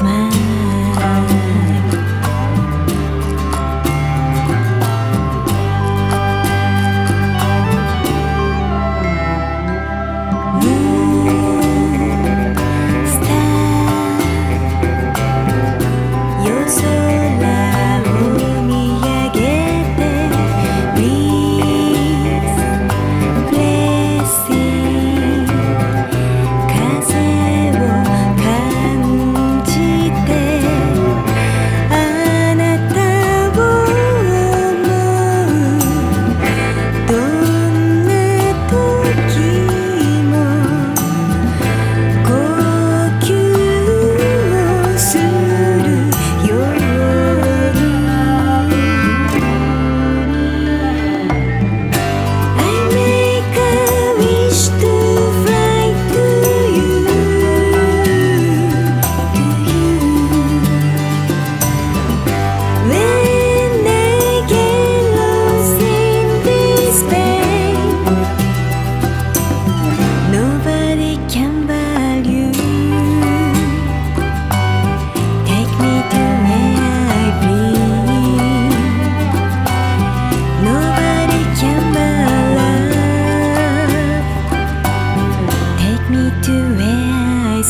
man.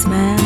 Man.